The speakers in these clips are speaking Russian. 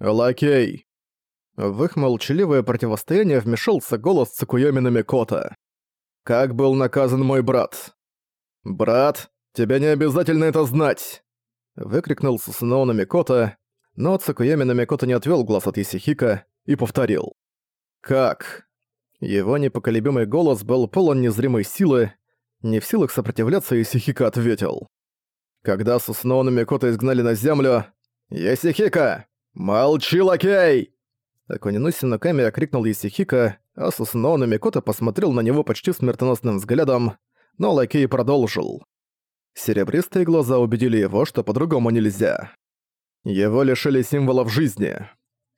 «Лакей!» В их молчаливое противостояние вмешался голос Цукуйоми Намикота. «Как был наказан мой брат?» «Брат, тебе не обязательно это знать!» Выкрикнул Сусуноу Намикота, но Цукуйоми Намикота не отвел глаз от Исихика и повторил. «Как?» Его непоколебимый голос был полон незримой силы, не в силах сопротивляться, Исихика ответил. Когда Сусуноу Намикота изгнали на землю, «Исихика! Молчи, лакей!» Акунинуси Ноками окрикнул Исихика, а Сусуноу Намикота посмотрел на него почти смертоносным взглядом, но лакей продолжил. Серебристые глаза убедили его, что по-другому нельзя. Его лишили символов жизни.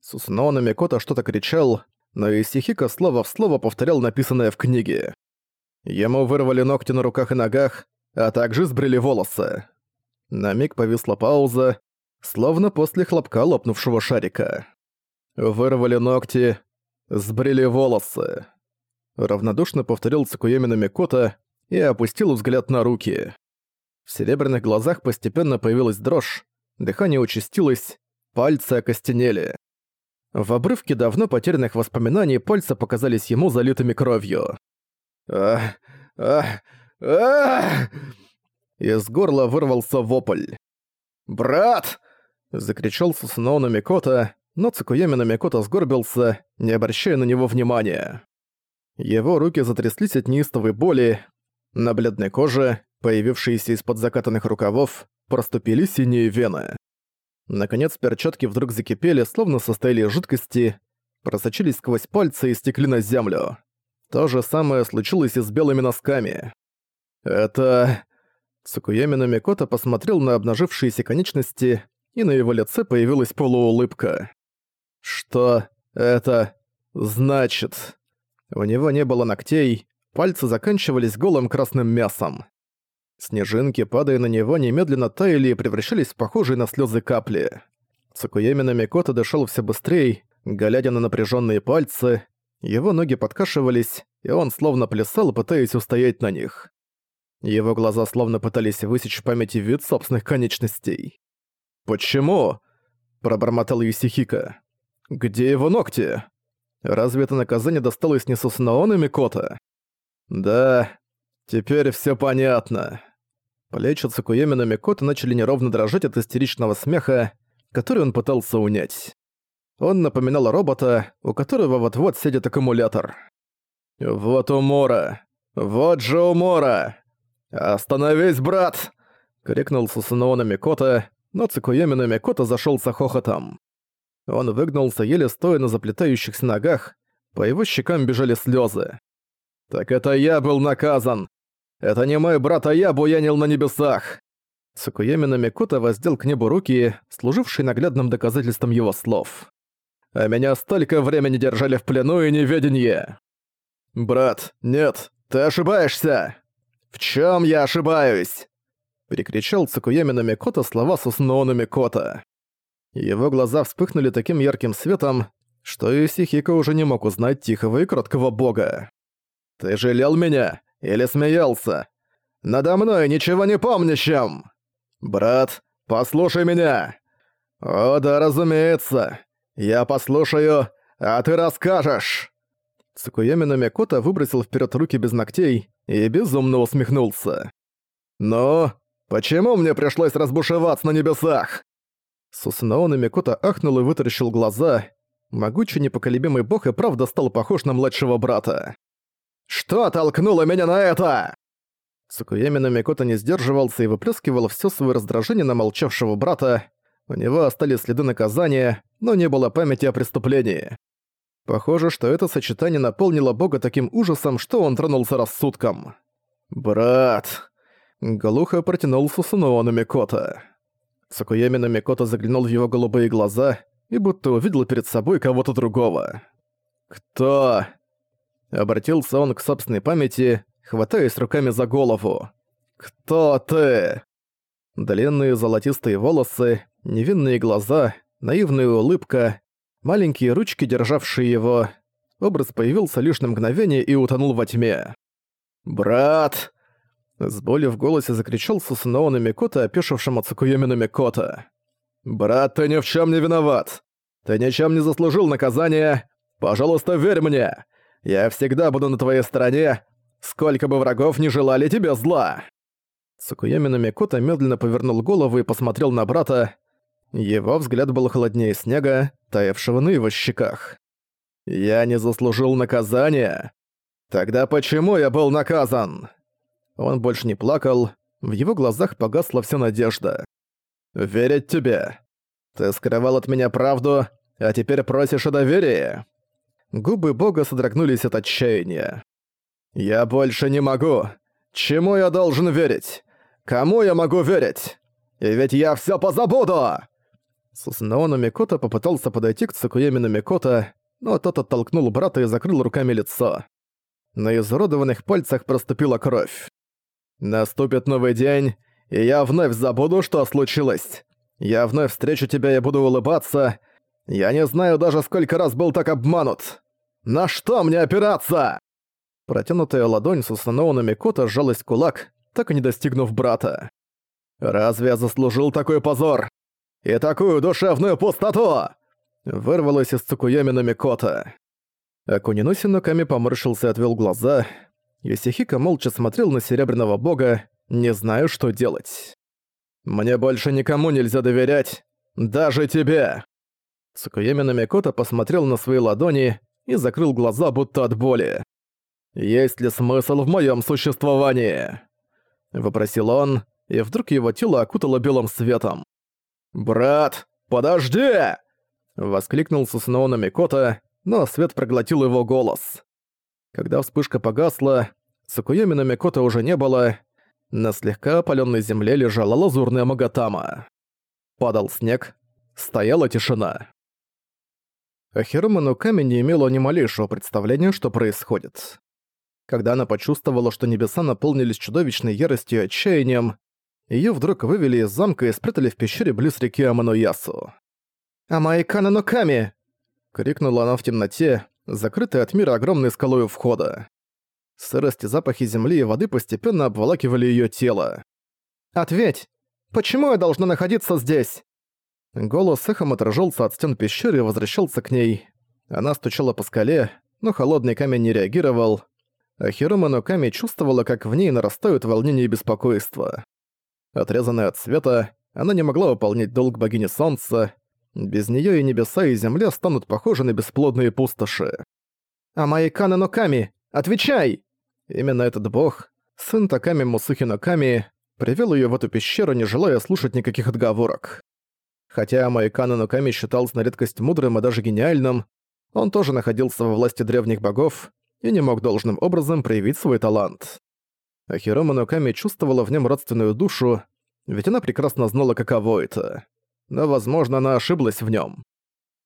Сусуноу Намикота что-то кричал, но Исихика слово в слово повторял написанное в книге. Ему вырвали ногти на руках и ногах, а также сбрили волосы. На миг повисла пауза, словно после хлопка лопнувшего шарика. Вырвали ногти, сбрили волосы. Равнодушно повторил Цукуеми Намикота и опустил взгляд на руки. В серебряных глазах постепенно появилась дрожь, дыхание участилось, пальцы окостенели. В обрывке давно потерянных воспоминаний пальцы показались ему залитыми кровью. «Ах! Ах! Ах!» Из горла вырвался вопль. «Брат!» — закричал Сусуноу Намикота, но Цукуями Намикото сгорбился, не обращая на него внимания. Его руки затряслись от неистовой боли, на бледной коже, появившейся из-под закатанных рукавов, проступили синие вены. Наконец перчатки вдруг закипели, словно состояли из жидкости, просочились сквозь пальцы и стекли на землю. То же самое случилось и с белыми носками. Это... Цукуями Намикото посмотрел на обнажившиеся конечности, и на его лице появилась полуулыбка. Что это значит? У него не было ногтей, пальцы заканчивались голым красным мясом. Снежинки, падая на него, немедленно таяли и превращались в похожие на слезы капли. Цукуеми Намикото дышал все быстрее, глядя на напряженные пальцы, его ноги подкашивались, и он словно плясал, пытаясь устоять на них. Его глаза словно пытались высечь в памяти вид собственных конечностей. «Почему?» – пробормотал Юсихика. Где его ногти? Разве это наказание досталось не Сусунаон и Микота? Да, теперь все понятно. Плечи Цукуеми на Микота начали неровно дрожать от истеричного смеха, который он пытался унять. Он напоминал робота, у которого вот-вот сидит аккумулятор. «Вот умора! Вот же умора! Остановись, брат!» — крикнул Сусунаона Микота, но Цукуеми на Микота зашёлся хохотом. Он выгнулся, еле стоя на заплетающихся ногах, по его щекам бежали слезы. «Так это я был наказан! Это не мой брат, а я буянил на небесах!» Цукуеми Намикота воздел к небу руки, служившие наглядным доказательством его слов. «А меня столько времени держали в плену и неведенье!» «Брат, нет, ты ошибаешься!» «В чем я ошибаюсь?» Перекричал Цукуеми Намикота слова Сусуноу Намикота. Его глаза вспыхнули таким ярким светом, что Исихико уже не мог узнать тихого и кроткого бога. «Ты жалел меня? Или смеялся? Надо мной ничего не помнящим! Брат, послушай меня!» «О, да, разумеется. Я послушаю, а ты расскажешь!» Цукуями Намикота выбросил вперед руки без ногтей и безумно усмехнулся. «Ну, почему мне пришлось разбушеваться на небесах? Сусунао Намикота ахнул и вытаращил глаза. Могучий непоколебимый бог и правда стал похож на младшего брата. «Что толкнуло меня на это?» Цукуями Намикота не сдерживался и выплескивал все свое раздражение на молчавшего брата. У него остались следы наказания, но не было памяти о преступлении. Похоже, что это сочетание наполнило бога таким ужасом, что он тронулся рассудком. «Брат!» — глухо протянул Сусунао Намикота. Сакуями Намикото заглянул в его голубые глаза и будто увидел перед собой кого-то другого. «Кто?» Обратился он к собственной памяти, хватаясь руками за голову. «Кто ты?» Длинные золотистые волосы, невинные глаза, наивная улыбка, маленькие ручки, державшие его. Образ появился лишь на мгновение и утонул во тьме. «Брат!» С болью в голосе закричал Сусунао Микото, опешившим от Цукуеми Микото. «Брат, ты ни в чем не виноват! Ты ничем не заслужил наказания. Пожалуйста, верь мне. Я всегда буду на твоей стороне, сколько бы врагов не желали тебе зла». Цукуями Намикота медленно повернул голову и посмотрел на брата. Его взгляд был холоднее снега, таявшего на его щеках. «Я не заслужил наказания? Тогда почему я был наказан?» Он больше не плакал, в его глазах погасла вся надежда. «Верить тебе. Ты скрывал от меня правду, а теперь просишь о доверии?» Губы бога содрогнулись от отчаяния. «Я больше не могу. Чему я должен верить? Кому я могу верить? И ведь я всё позабуду!» Сусанаону Микото попытался подойти к Цукуемину Микото, но тот оттолкнул брата и закрыл руками лицо. На изуродованных пальцах проступила кровь. «Наступит новый день, и я вновь забуду, что случилось. Я вновь встречу тебя и буду улыбаться. Я не знаю даже, сколько раз был так обманут. На что мне опираться?» Протянутая ладонь Сусаноуна Микото сжалась в кулак, так и не достигнув брата. «Разве я заслужил такой позор? И такую душевную пустоту?» Вырвалось из Цукуями Микото. Акунинуси Ноками поморщился и отвел глаза. Юсихика молча смотрел на Серебряного Бога, не знаю, что делать. «Мне больше никому нельзя доверять, даже тебе!» Цукуями Микото посмотрел на свои ладони и закрыл глаза, будто от боли. «Есть ли смысл в моем существовании?» Вопросил он, и вдруг его тело окутало белым светом. «Брат, подожди!» Воскликнул Сусуноуна Микото, но свет проглотил его голос. Когда вспышка погасла, Сукуёми Микото уже не было, на слегка опалённой земле лежала лазурная Магатама. Падал снег, стояла тишина. Ахирума Нуками не имела ни малейшего представления, что происходит. Когда она почувствовала, что небеса наполнились чудовищной яростью и отчаянием, её вдруг вывели из замка и спрятали в пещере близ реки Амануясу. «Амаикана Ноками!» — крикнула она в темноте, закрытой от мира огромной скалой у входа. Сырость и запахи земли и воды постепенно обволакивали её тело. «Ответь! Почему я должна находиться здесь?» Голос эхом отражался от стен пещеры и возвращался к ней. Она стучала по скале, но холодный камень не реагировал, а Хирома Ноками чувствовала, как в ней нарастают волнение и беспокойство. Отрезанная от света, она не могла выполнять долг богини Солнца, без неё и небеса, и земля станут похожи на бесплодные пустоши. «Амаикана Ноками, отвечай!» Именно этот бог, сын Таками Мусухи Ноками, привел её в эту пещеру, не желая слушать никаких отговорок. Хотя Амаикана Ноками считался на редкость мудрым и даже гениальным, он тоже находился во власти древних богов и не мог должным образом проявить свой талант. Ахирома Ноками чувствовала в нем родственную душу, ведь она прекрасно знала, каково это. Но, возможно, она ошиблась в нем.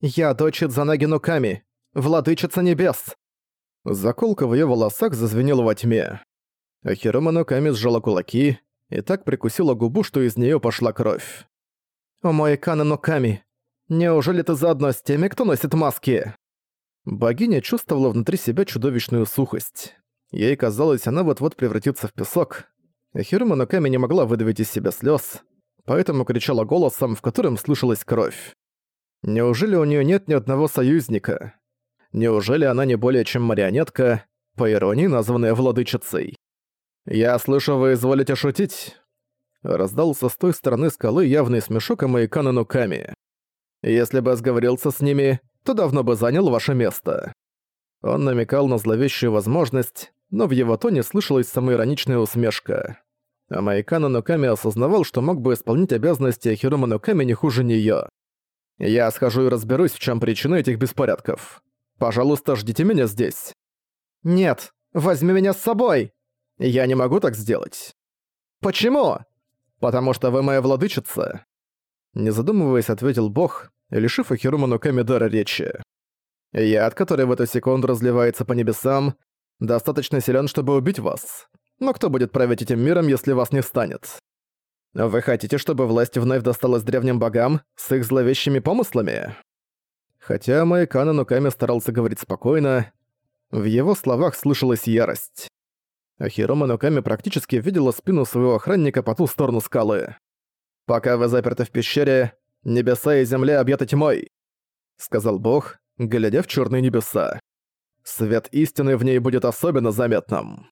«Я дочь Занаги Ноками, владычица небес!» Заколка в ее волосах зазвенела во тьме. Ахирома Ноками сжала кулаки и так прикусила губу, что из нее пошла кровь. «О мой Кана Ноками, неужели ты заодно с теми, кто носит маски?» Богиня чувствовала внутри себя чудовищную сухость. Ей казалось, она вот-вот превратится в песок. Хирума Ноками не могла выдавить из себя слез, поэтому кричала голосом, в котором слышалась кровь. Неужели у нее нет ни одного союзника? Неужели она не более чем марионетка, по иронии названная владычицей? «Я слышу, вы изволите шутить?» Раздался с той стороны скалы явный смешок Амаикана Нуками. «Если бы сговорился с ними, то давно бы занял ваше место». Он намекал на зловещую возможность, но в его тоне слышалась самоироничная усмешка. А Майкана Нуками осознавал, что мог бы исполнить обязанности Хирума Нуками не хуже неё. «Я схожу и разберусь, в чем причина этих беспорядков. Пожалуйста, ждите меня здесь». «Нет, возьми меня с собой!» «Я не могу так сделать». «Почему?» «Потому что вы моя владычица». Не задумываясь, ответил бог, лишив Ахирума Нуками дара речи. Яд, который в эту секунду разливается по небесам, достаточно силен, чтобы убить вас. Но кто будет править этим миром, если вас не станет? Вы хотите, чтобы власть вновь досталась древним богам с их зловещими помыслами? Хотя Майкана Нуками старался говорить спокойно, в его словах слышалась ярость. Ахирома Нуками практически видела спину своего охранника по ту сторону скалы. «Пока вы заперты в пещере, небеса и земля объяты тьмой. сказал бог, глядя в черные небеса. «Свет истины в ней будет особенно заметным».